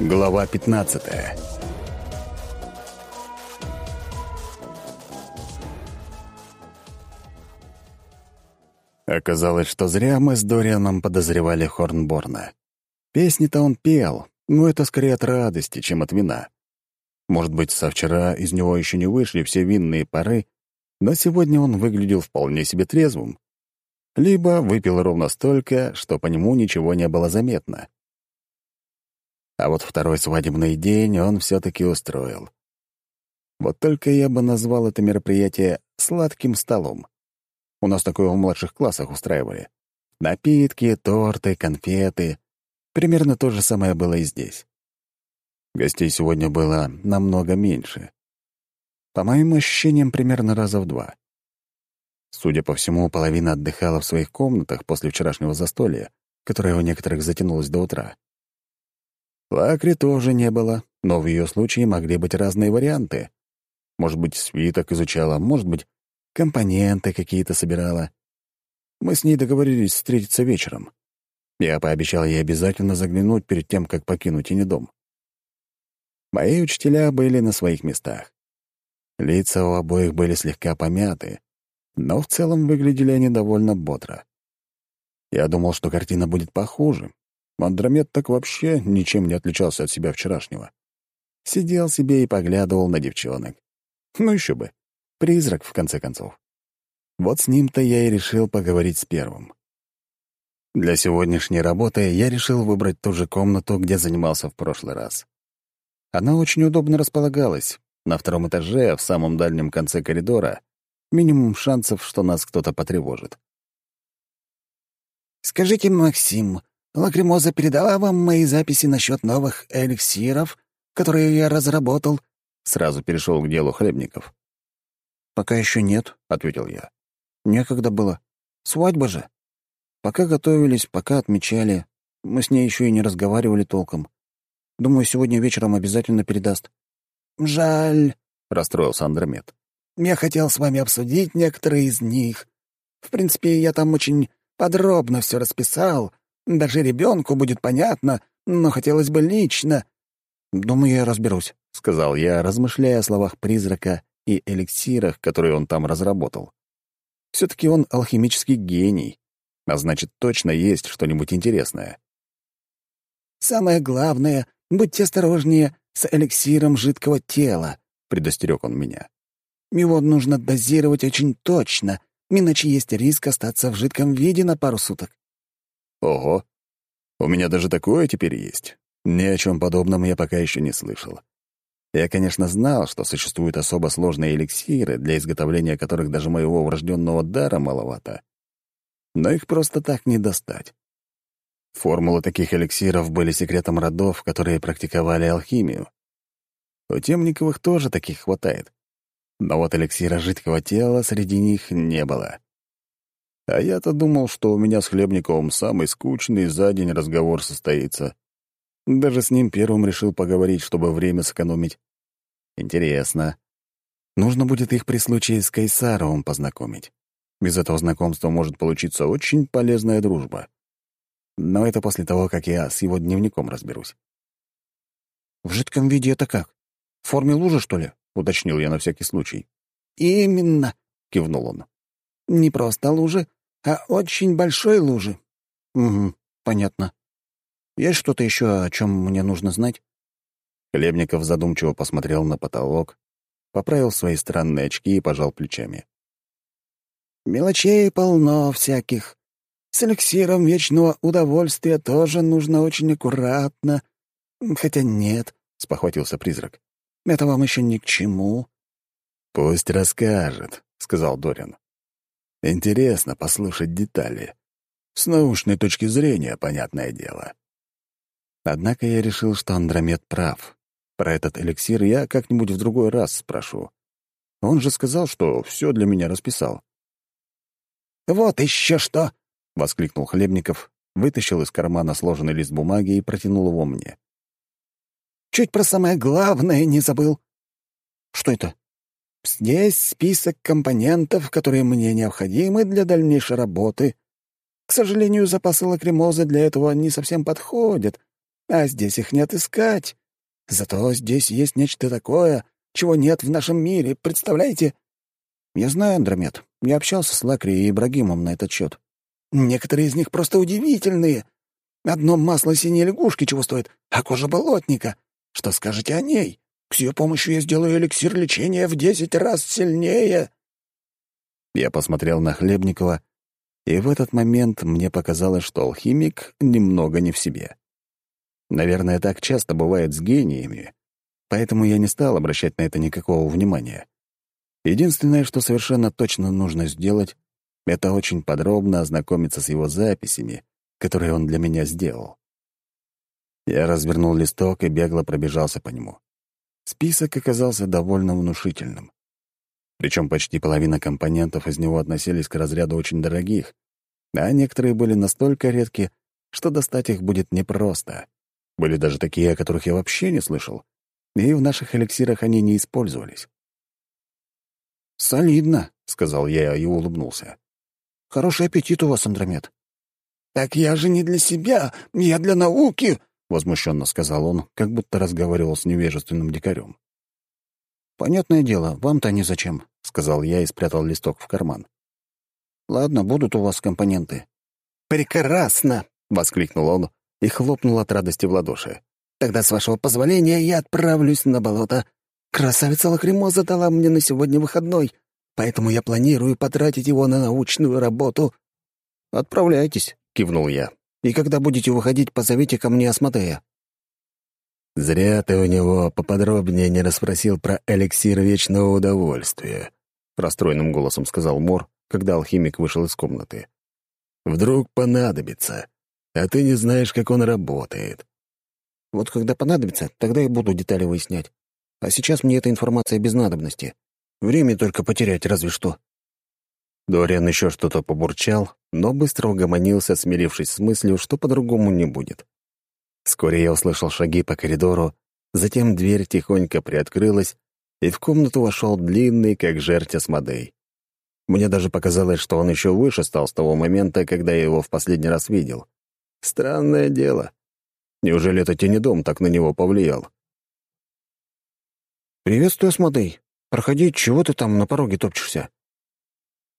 Глава 15 Оказалось, что зря мы с Дорианом подозревали Хорнборна. Песни-то он пел, но это скорее от радости, чем от вина. Может быть, со вчера из него еще не вышли все винные пары, но сегодня он выглядел вполне себе трезвым. Либо выпил ровно столько, что по нему ничего не было заметно. А вот второй свадебный день он все-таки устроил. Вот только я бы назвал это мероприятие «сладким столом». У нас такое в младших классах устраивали. Напитки, торты, конфеты. Примерно то же самое было и здесь. Гостей сегодня было намного меньше. По моим ощущениям, примерно раза в два. Судя по всему, половина отдыхала в своих комнатах после вчерашнего застолья, которое у некоторых затянулось до утра. Лакри тоже не было, но в ее случае могли быть разные варианты. Может быть, свиток изучала, может быть, компоненты какие-то собирала. Мы с ней договорились встретиться вечером. Я пообещал ей обязательно заглянуть перед тем, как покинуть и дом. Мои учителя были на своих местах. Лица у обоих были слегка помяты, но в целом выглядели они довольно бодро. Я думал, что картина будет похуже, Андромед так вообще ничем не отличался от себя вчерашнего. Сидел себе и поглядывал на девчонок. Ну еще бы. Призрак, в конце концов. Вот с ним-то я и решил поговорить с первым. Для сегодняшней работы я решил выбрать ту же комнату, где занимался в прошлый раз. Она очень удобно располагалась. На втором этаже, в самом дальнем конце коридора, минимум шансов, что нас кто-то потревожит. «Скажите, Максим, Лакримоза передала вам мои записи насчет новых эликсиров, которые я разработал?» Сразу перешел к делу Хлебников. «Пока еще нет», — ответил я. «Некогда было. Свадьба же. Пока готовились, пока отмечали. Мы с ней еще и не разговаривали толком. Думаю, сегодня вечером обязательно передаст». «Жаль», — расстроился Андромед. «Я хотел с вами обсудить некоторые из них. В принципе, я там очень подробно все расписал, даже ребенку будет понятно, но хотелось бы лично». «Думаю, я разберусь», — сказал я, размышляя о словах призрака и эликсирах, которые он там разработал. Все-таки он алхимический гений, а значит, точно есть что-нибудь интересное. «Самое главное, будьте осторожнее с эликсиром жидкого тела», — предостерег он меня. «Его нужно дозировать очень точно, иначе есть риск остаться в жидком виде на пару суток. Ого! У меня даже такое теперь есть. Ни о чем подобном я пока еще не слышал. Я, конечно, знал, что существуют особо сложные эликсиры, для изготовления которых даже моего врожденного дара маловато. Но их просто так не достать. Формулы таких эликсиров были секретом родов, которые практиковали алхимию. У Темниковых тоже таких хватает. Но вот эликсира жидкого тела среди них не было. А я-то думал, что у меня с Хлебниковым самый скучный за день разговор состоится. Даже с ним первым решил поговорить, чтобы время сэкономить. Интересно. Нужно будет их при случае с Кайсаровым познакомить. Без этого знакомства может получиться очень полезная дружба. Но это после того, как я с его дневником разберусь. «В жидком виде это как? В форме лужи, что ли?» — уточнил я на всякий случай. «Именно», — кивнул он. «Не просто лужи, а очень большой лужи». «Угу, понятно. Есть что-то еще, о чем мне нужно знать?» Хлебников задумчиво посмотрел на потолок, поправил свои странные очки и пожал плечами. «Мелочей полно всяких. С эликсиром вечного удовольствия тоже нужно очень аккуратно. Хотя нет», — спохватился призрак. «Это вам еще ни к чему». «Пусть расскажет», — сказал Дорин. Интересно послушать детали. С научной точки зрения, понятное дело. Однако я решил, что Андромед прав. Про этот эликсир я как-нибудь в другой раз спрошу. Он же сказал, что все для меня расписал. «Вот еще что!» — воскликнул Хлебников, вытащил из кармана сложенный лист бумаги и протянул его мне. «Чуть про самое главное не забыл». «Что это?» Здесь список компонентов, которые мне необходимы для дальнейшей работы. К сожалению, запасы лакримозы для этого не совсем подходят, а здесь их не отыскать. Зато здесь есть нечто такое, чего нет в нашем мире, представляете?» «Я знаю, Андромед. Я общался с Лакри и Ибрагимом на этот счет. Некоторые из них просто удивительные. Одно масло синей лягушки чего стоит, а кожа болотника. Что скажете о ней? С ее помощью я сделаю эликсир лечения в десять раз сильнее». Я посмотрел на Хлебникова, и в этот момент мне показалось, что алхимик немного не в себе. Наверное, так часто бывает с гениями, поэтому я не стал обращать на это никакого внимания. Единственное, что совершенно точно нужно сделать, это очень подробно ознакомиться с его записями, которые он для меня сделал. Я развернул листок и бегло пробежался по нему. Список оказался довольно внушительным. Причем почти половина компонентов из него относились к разряду очень дорогих, а некоторые были настолько редки, что достать их будет непросто. Были даже такие, о которых я вообще не слышал, и в наших эликсирах они не использовались. «Солидно», — сказал я и улыбнулся. «Хороший аппетит у вас, Андромед». «Так я же не для себя, я для науки», — возмущенно сказал он, как будто разговаривал с невежественным дикарем. «Понятное дело, вам-то они зачем», — сказал я и спрятал листок в карман. «Ладно, будут у вас компоненты». «Прекрасно!» — воскликнул он и хлопнул от радости в ладоши. «Тогда, с вашего позволения, я отправлюсь на болото. Красавица Лакримоза дала мне на сегодня выходной, поэтому я планирую потратить его на научную работу». «Отправляйтесь», — кивнул я. «И когда будете выходить, позовите ко мне Асмодея». «Зря ты у него поподробнее не расспросил про эликсир вечного удовольствия», — расстроенным голосом сказал Мор, когда алхимик вышел из комнаты. «Вдруг понадобится, а ты не знаешь, как он работает». «Вот когда понадобится, тогда и буду детали выяснять. А сейчас мне эта информация без надобности. Время только потерять разве что». Дориан еще что-то побурчал, но быстро угомонился, смирившись с мыслью, что по-другому не будет. Вскоре я услышал шаги по коридору, затем дверь тихонько приоткрылась, и в комнату вошел длинный, как жерть Асмодей. Мне даже показалось, что он еще выше стал с того момента, когда я его в последний раз видел. Странное дело. Неужели это тенедом так на него повлиял? «Приветствую, Асмодей. Проходи, чего ты там на пороге топчешься?»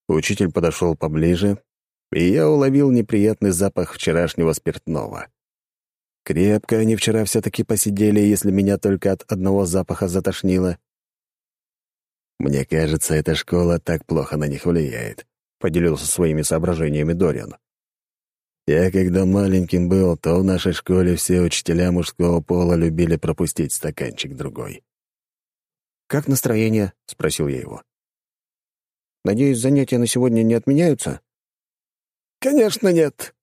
Учитель подошел поближе, и я уловил неприятный запах вчерашнего спиртного. Крепко они вчера все-таки посидели, если меня только от одного запаха затошнило. Мне кажется, эта школа так плохо на них влияет, — поделился своими соображениями Дориан. Я, когда маленьким был, то в нашей школе все учителя мужского пола любили пропустить стаканчик другой. «Как настроение?» — спросил я его. «Надеюсь, занятия на сегодня не отменяются?» «Конечно нет.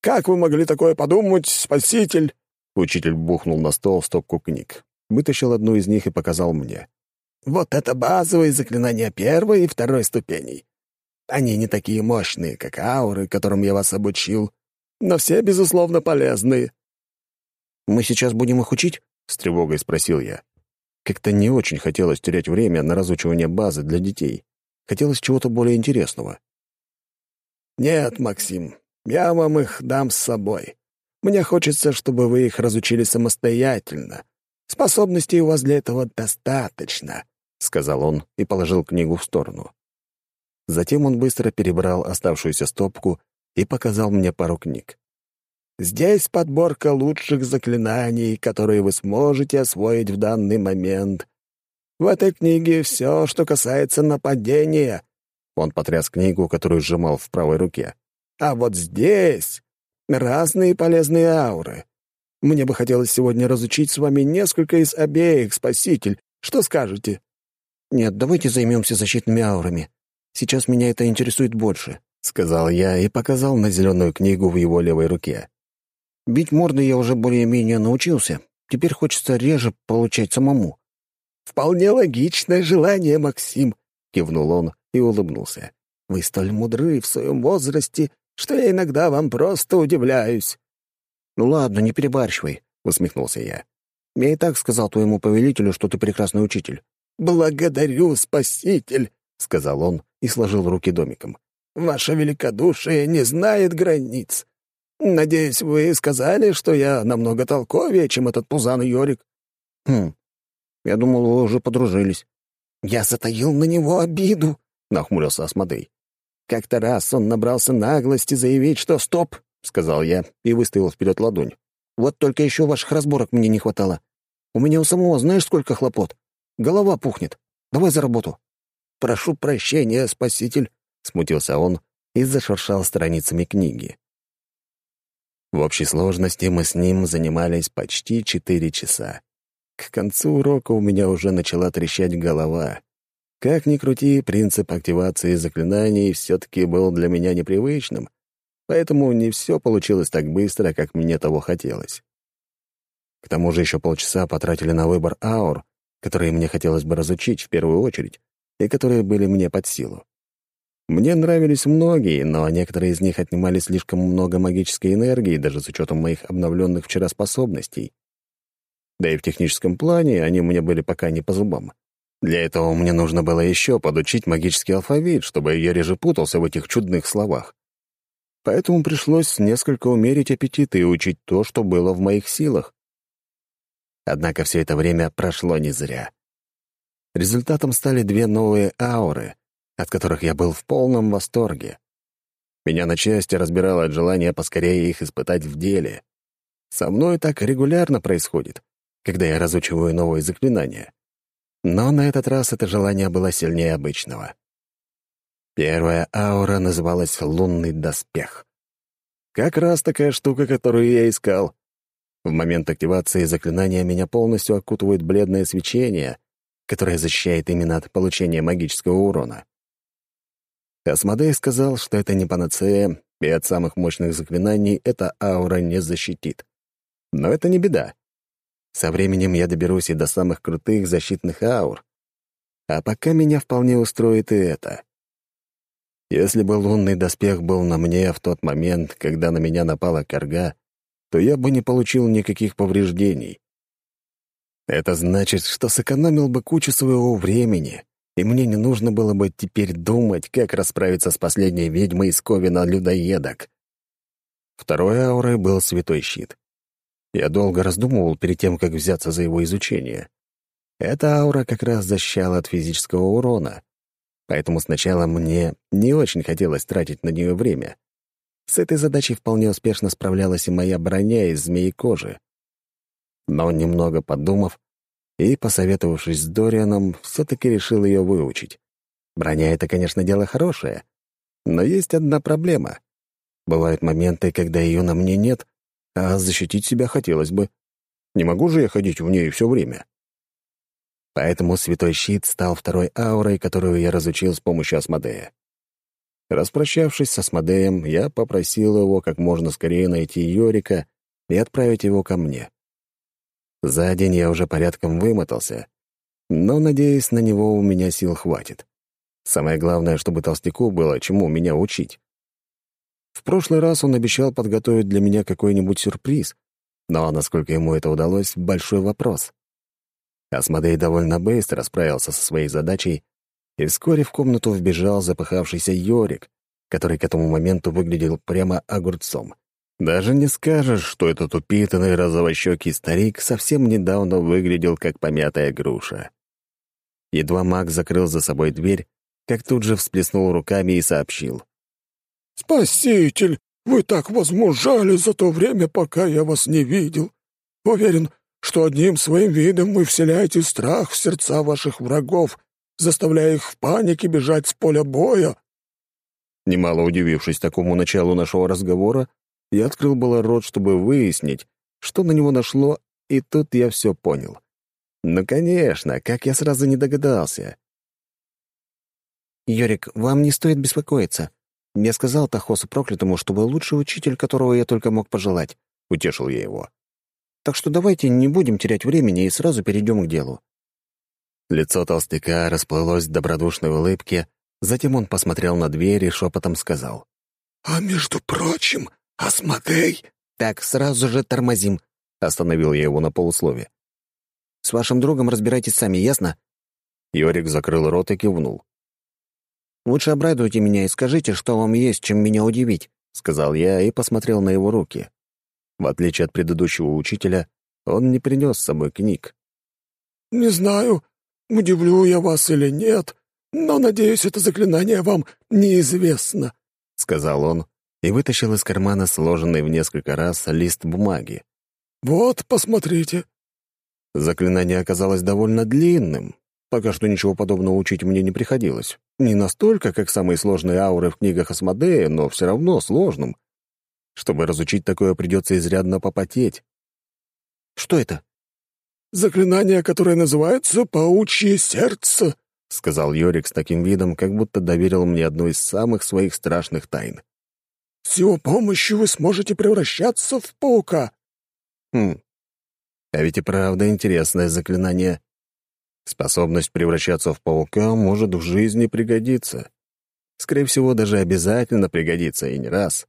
Как вы могли такое подумать, спаситель?» Учитель бухнул на стол стопку книг, вытащил одну из них и показал мне. «Вот это базовые заклинания первой и второй ступеней. Они не такие мощные, как ауры, которым я вас обучил, но все, безусловно, полезные». «Мы сейчас будем их учить?» — с тревогой спросил я. Как-то не очень хотелось терять время на разучивание базы для детей. Хотелось чего-то более интересного. «Нет, Максим, я вам их дам с собой. Мне хочется, чтобы вы их разучили самостоятельно. Способностей у вас для этого достаточно», — сказал он и положил книгу в сторону. Затем он быстро перебрал оставшуюся стопку и показал мне пару книг. Здесь подборка лучших заклинаний, которые вы сможете освоить в данный момент. В этой книге все, что касается нападения». Он потряс книгу, которую сжимал в правой руке. «А вот здесь разные полезные ауры. Мне бы хотелось сегодня разучить с вами несколько из обеих, спаситель. Что скажете?» «Нет, давайте займемся защитными аурами. Сейчас меня это интересует больше», — сказал я и показал на зеленую книгу в его левой руке. Бить морды я уже более-менее научился. Теперь хочется реже получать самому». «Вполне логичное желание, Максим», — кивнул он и улыбнулся. «Вы столь мудры в своем возрасте, что я иногда вам просто удивляюсь». «Ну ладно, не перебарщивай», — усмехнулся я. «Я и так сказал твоему повелителю, что ты прекрасный учитель». «Благодарю, спаситель», — сказал он и сложил руки домиком. «Ваше великодушие не знает границ. Надеюсь, вы сказали, что я намного толковее, чем этот пузан Йорик». «Хм, я думал, вы уже подружились». «Я затаил на него обиду», — нахмурился Асмодей. «Как-то раз он набрался наглости заявить, что стоп», — сказал я и выставил вперед ладонь. «Вот только еще ваших разборок мне не хватало. У меня у самого знаешь, сколько хлопот? Голова пухнет. Давай за работу». «Прошу прощения, спаситель», — смутился он и зашуршал страницами книги. В общей сложности мы с ним занимались почти четыре часа. К концу урока у меня уже начала трещать голова. Как ни крути, принцип активации заклинаний все-таки был для меня непривычным, поэтому не все получилось так быстро, как мне того хотелось. К тому же еще полчаса потратили на выбор аур, которые мне хотелось бы разучить в первую очередь, и которые были мне под силу. Мне нравились многие, но некоторые из них отнимали слишком много магической энергии, даже с учетом моих обновленных вчера способностей. Да и в техническом плане они мне были пока не по зубам. Для этого мне нужно было еще подучить магический алфавит, чтобы я реже путался в этих чудных словах. Поэтому пришлось несколько умерить аппетит и учить то, что было в моих силах. Однако все это время прошло не зря. Результатом стали две новые ауры — от которых я был в полном восторге. Меня на части разбирало от желания поскорее их испытать в деле. Со мной так регулярно происходит, когда я разучиваю новые заклинания. Но на этот раз это желание было сильнее обычного. Первая аура называлась «Лунный доспех». Как раз такая штука, которую я искал. В момент активации заклинания меня полностью окутывает бледное свечение, которое защищает именно от получения магического урона. Асмодей сказал, что это не панацея, и от самых мощных заклинаний эта аура не защитит. Но это не беда. Со временем я доберусь и до самых крутых защитных аур. А пока меня вполне устроит и это. Если бы лунный доспех был на мне в тот момент, когда на меня напала корга, то я бы не получил никаких повреждений. Это значит, что сэкономил бы кучу своего времени, и мне не нужно было бы теперь думать, как расправиться с последней ведьмой из Ковина людоедок. Второй аурой был святой щит. Я долго раздумывал перед тем, как взяться за его изучение. Эта аура как раз защищала от физического урона, поэтому сначала мне не очень хотелось тратить на нее время. С этой задачей вполне успешно справлялась и моя броня из змеи кожи. Но немного подумав, и, посоветовавшись с Дорианом, все-таки решил ее выучить. Броня — это, конечно, дело хорошее, но есть одна проблема. Бывают моменты, когда ее на мне нет, а защитить себя хотелось бы. Не могу же я ходить в ней все время. Поэтому Святой Щит стал второй аурой, которую я разучил с помощью Асмодея. Распрощавшись с Асмодеем, я попросил его как можно скорее найти Йорика и отправить его ко мне. За день я уже порядком вымотался, но, надеюсь, на него у меня сил хватит. Самое главное, чтобы толстяку было чему меня учить. В прошлый раз он обещал подготовить для меня какой-нибудь сюрприз, но насколько ему это удалось — большой вопрос. Асмодей довольно быстро справился со своей задачей, и вскоре в комнату вбежал запыхавшийся Йорик, который к этому моменту выглядел прямо огурцом. Даже не скажешь, что этот упитанный розовощекий старик совсем недавно выглядел как помятая груша. Едва маг закрыл за собой дверь, как тут же всплеснул руками и сообщил. «Спаситель, вы так возмужали за то время, пока я вас не видел. Уверен, что одним своим видом вы вселяете страх в сердца ваших врагов, заставляя их в панике бежать с поля боя». Немало удивившись такому началу нашего разговора, я открыл было рот, чтобы выяснить, что на него нашло, и тут я все понял. Ну, конечно, как я сразу не догадался. «Йорик, вам не стоит беспокоиться. Я сказал Тахосу проклятому, что вы лучший учитель, которого я только мог пожелать», — утешил я его. «Так что давайте не будем терять времени и сразу перейдем к делу». Лицо толстяка расплылось в добродушной улыбке, затем он посмотрел на дверь и шепотом сказал. «А между прочим, «Асмодей!» «Так, сразу же тормозим», — остановил я его на полуслове. «С вашим другом разбирайтесь сами, ясно?» Йорик закрыл рот и кивнул. «Лучше обрадуйте меня и скажите, что вам есть, чем меня удивить», сказал я и посмотрел на его руки. В отличие от предыдущего учителя, он не принес с собой книг. «Не знаю, удивлю я вас или нет, но, надеюсь, это заклинание вам неизвестно», — сказал он и вытащил из кармана сложенный в несколько раз лист бумаги. «Вот, посмотрите». Заклинание оказалось довольно длинным. Пока что ничего подобного учить мне не приходилось. Не настолько, как самые сложные ауры в книгах Асмодея, но все равно сложным. Чтобы разучить такое, придется изрядно попотеть. «Что это?» «Заклинание, которое называется «Паучье сердце», — сказал Йорик с таким видом, как будто доверил мне одну из самых своих страшных тайн. С его помощью вы сможете превращаться в паука». Хм. А ведь и правда интересное заклинание. Способность превращаться в паука может в жизни пригодиться. Скорее всего, даже обязательно пригодится, и не раз.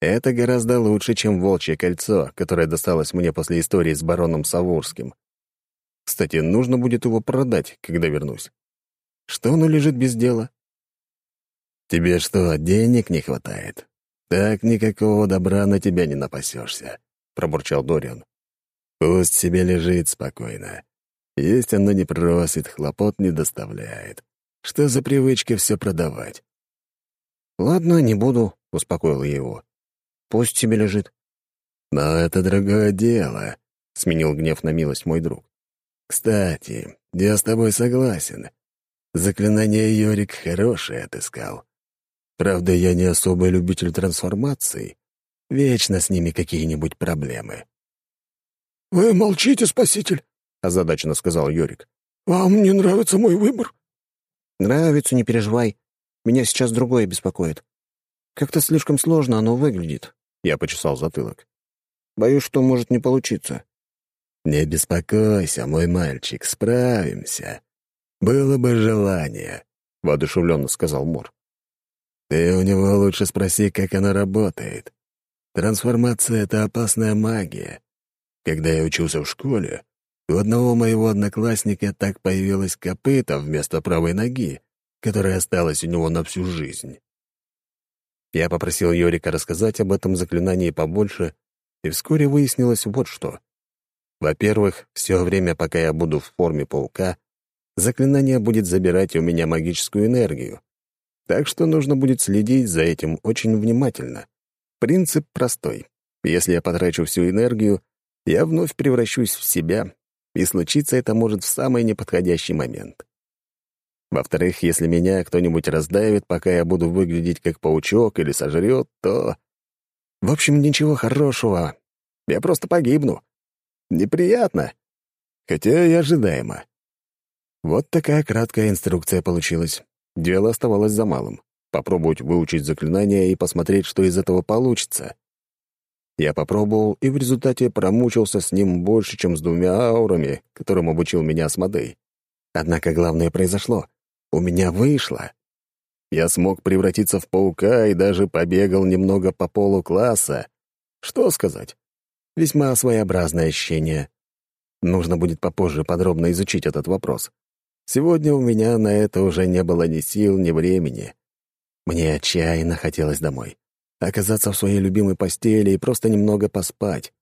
Это гораздо лучше, чем волчье кольцо, которое досталось мне после истории с бароном Савурским. Кстати, нужно будет его продать, когда вернусь. Что оно лежит без дела? Тебе что, денег не хватает? «Так никакого добра на тебя не напасешься», — пробурчал Дориан. «Пусть себе лежит спокойно. Есть оно не просит, хлопот не доставляет. Что за привычка все продавать?» «Ладно, не буду», — успокоил я его. «Пусть себе лежит». «Но это другое дело», — сменил гнев на милость мой друг. «Кстати, я с тобой согласен. Заклинание Йорик хорошее отыскал. Правда, я не особый любитель трансформаций. Вечно с ними какие-нибудь проблемы. «Вы молчите, спаситель», — озадаченно сказал Йорик. «Вам не нравится мой выбор?» «Нравится, не переживай. Меня сейчас другое беспокоит. Как-то слишком сложно оно выглядит». Я почесал затылок. «Боюсь, что может не получиться». «Не беспокойся, мой мальчик, справимся. Было бы желание», — воодушевленно сказал Мор. Ты у него лучше спроси, как она работает. Трансформация — это опасная магия. Когда я учился в школе, у одного моего одноклассника так появилась копыта вместо правой ноги, которая осталась у него на всю жизнь. Я попросил Йорика рассказать об этом заклинании побольше, и вскоре выяснилось вот что. Во-первых, все время, пока я буду в форме паука, заклинание будет забирать у меня магическую энергию, так что нужно будет следить за этим очень внимательно. Принцип простой. Если я потрачу всю энергию, я вновь превращусь в себя, и случиться это может в самый неподходящий момент. Во-вторых, если меня кто-нибудь раздавит, пока я буду выглядеть как паучок или сожрет, то... В общем, ничего хорошего. Я просто погибну. Неприятно. Хотя и ожидаемо. Вот такая краткая инструкция получилась. Дело оставалось за малым — попробовать выучить заклинание и посмотреть, что из этого получится. Я попробовал, и в результате промучился с ним больше, чем с двумя аурами, которым обучил меня Асмодей. Однако главное произошло. У меня вышло. Я смог превратиться в паука и даже побегал немного по полу класса. Что сказать? Весьма своеобразное ощущение. Нужно будет попозже подробно изучить этот вопрос. Сегодня у меня на это уже не было ни сил, ни времени. Мне отчаянно хотелось домой. Оказаться в своей любимой постели и просто немного поспать.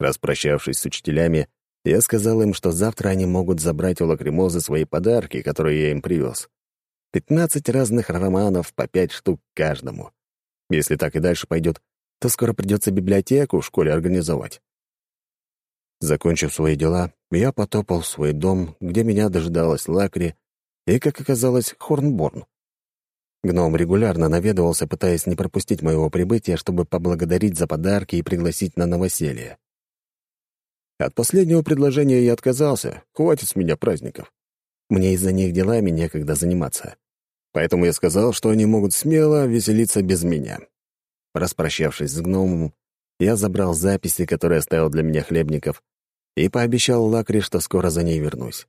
Распрощавшись с учителями, я сказал им, что завтра они могут забрать у лакримозы свои подарки, которые я им привез. Пятнадцать разных романов, по пять штук каждому. Если так и дальше пойдет, то скоро придется библиотеку в школе организовать. Закончив свои дела, я потопал в свой дом, где меня дожидалась Лакри и, как оказалось, Хорнборн. Гном регулярно наведывался, пытаясь не пропустить моего прибытия, чтобы поблагодарить за подарки и пригласить на новоселье. От последнего предложения я отказался, хватит с меня праздников. Мне из-за них делами некогда заниматься. Поэтому я сказал, что они могут смело веселиться без меня. Распрощавшись с гномом, я забрал записи, которые оставил для меня Хлебников, и пообещал Лакре, что скоро за ней вернусь.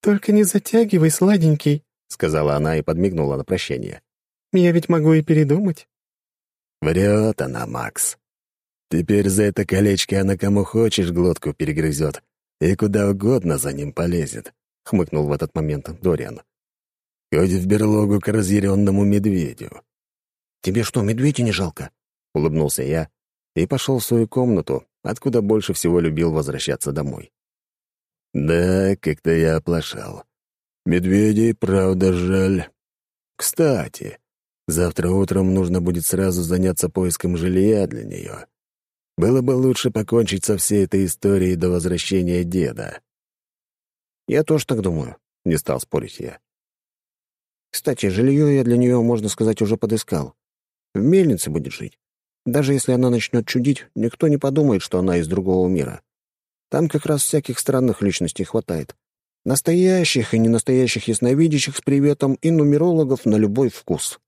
«Только не затягивай, сладенький», — сказала она и подмигнула на прощание. «Я ведь могу и передумать». Врет она, Макс. Теперь за это колечко она кому хочешь глотку перегрызет и куда угодно за ним полезет, — хмыкнул в этот момент Дориан. Хоть в берлогу к разъяренному медведю. Тебе что, медведя не жалко?» — улыбнулся я и пошел в свою комнату, откуда больше всего любил возвращаться домой. «Да, как-то я оплошал. Медведей, правда, жаль. Кстати, завтра утром нужно будет сразу заняться поиском жилья для нее. Было бы лучше покончить со всей этой историей до возвращения деда». «Я тоже так думаю», — не стал спорить я. «Кстати, жилье я для нее, можно сказать, уже подыскал. В мельнице будет жить. Даже если она начнет чудить, никто не подумает, что она из другого мира. Там как раз всяких странных личностей хватает. Настоящих и ненастоящих ясновидящих с приветом и нумерологов на любой вкус.